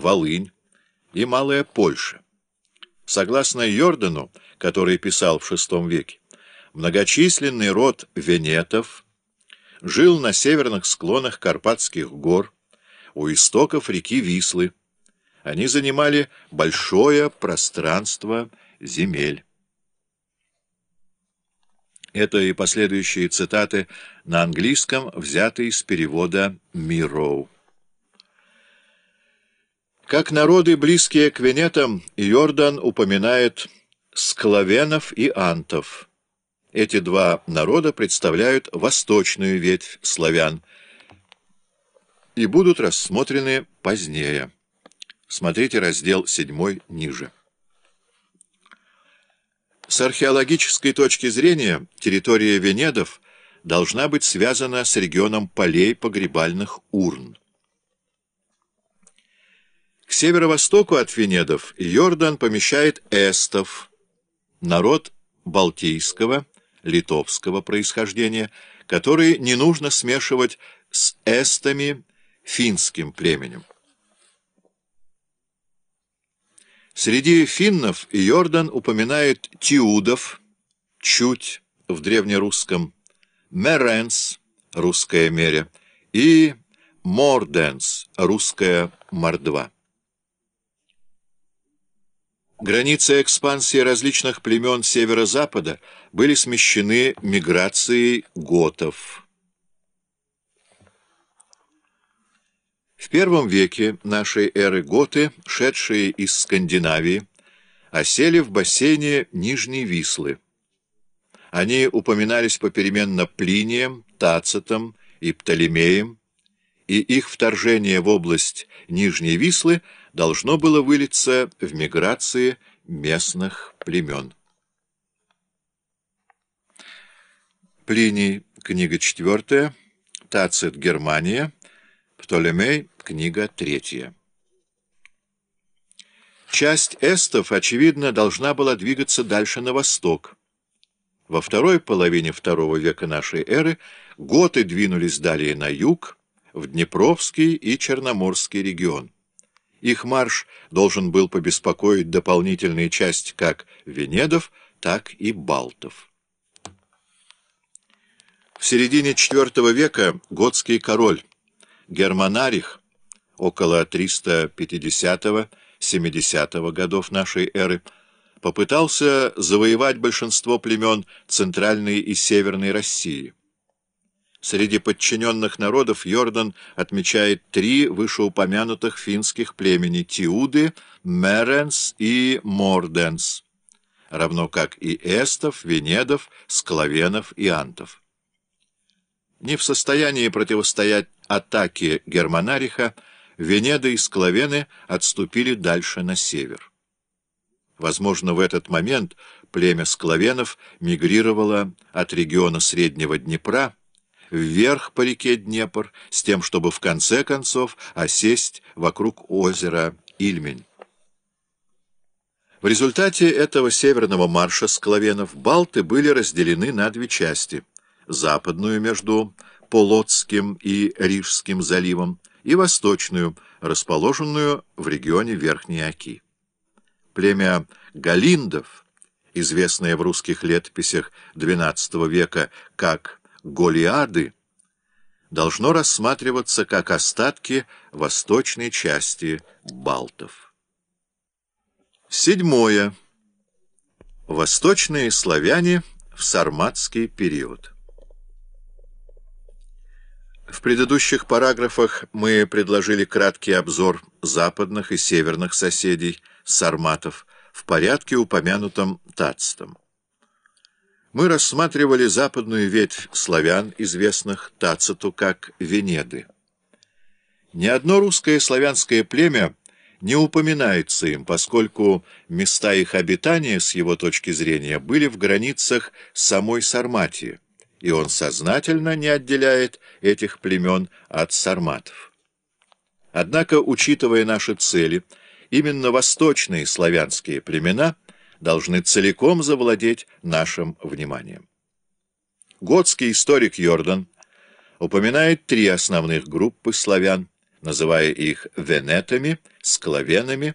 Волынь и Малая Польша. Согласно Йордану, который писал в VI веке, многочисленный род венетов жил на северных склонах Карпатских гор, у истоков реки Вислы. Они занимали большое пространство земель. Это и последующие цитаты на английском, взятые из перевода Мироу. Как народы, близкие к венетам, Йордан упоминает склавенов и антов. Эти два народа представляют восточную ветвь славян и будут рассмотрены позднее. Смотрите раздел 7 ниже. С археологической точки зрения территория Венедов должна быть связана с регионом полей погребальных урн. К северо-востоку от Венедов Йордан помещает эстов, народ балтийского, литовского происхождения, который не нужно смешивать с эстами, финским племенем. Среди финнов Йордан упоминает тиудов, чуть в древнерусском, меренс, русское мере, и морденс, русская мордва. Границы экспансии различных племен северо-запада были смещены миграцией готов. В первом веке нашей эры готы, шедшие из Скандинавии, осели в бассейне Нижней Вислы. Они упоминались попеременно Плинием, Тацитом и Птолемеем, и их вторжение в область Нижней Вислы должно было вылиться в миграции местных племен. Плиний, книга 4, Тацит, Германия, Птолемей, книга третья. Часть эстов, очевидно, должна была двигаться дальше на восток. Во второй половине второго века нашей эры готы двинулись далее на юг, в Днепровский и Черноморский регион. Их марш должен был побеспокоить дополнительные части как Венедов, так и Балтов. В середине IV века готский король Германарих около 350-70 годов нашей эры, попытался завоевать большинство племен Центральной и Северной России. Среди подчиненных народов Йордан отмечает три вышеупомянутых финских племени – Тиуды, Меренс и Морденс, равно как и эстов, венедов, склавенов и антов. Не в состоянии противостоять атаке Германариха, Венеда и Склавены отступили дальше на север. Возможно, в этот момент племя склавенов мигрировало от региона Среднего Днепра вверх по реке Днепр с тем, чтобы в конце концов осесть вокруг озера Ильмень. В результате этого северного марша склавенов Балты были разделены на две части — западную между Полоцким и Рижским заливом, и восточную, расположенную в регионе Верхней Оки. Племя Галиндов, известное в русских летописях XII века как Голиады, должно рассматриваться как остатки восточной части Балтов. Седьмое. Восточные славяне в сарматский период. В предыдущих параграфах мы предложили краткий обзор западных и северных соседей, сарматов, в порядке, упомянутом Тацтом. Мы рассматривали западную ветвь славян, известных Тациту как Венеды. Ни одно русское славянское племя не упоминается им, поскольку места их обитания, с его точки зрения, были в границах самой Сарматии и он сознательно не отделяет этих племен от сарматов. Однако, учитывая наши цели, именно восточные славянские племена должны целиком завладеть нашим вниманием. Готский историк Йордан упоминает три основных группы славян, называя их венетами, с клавенами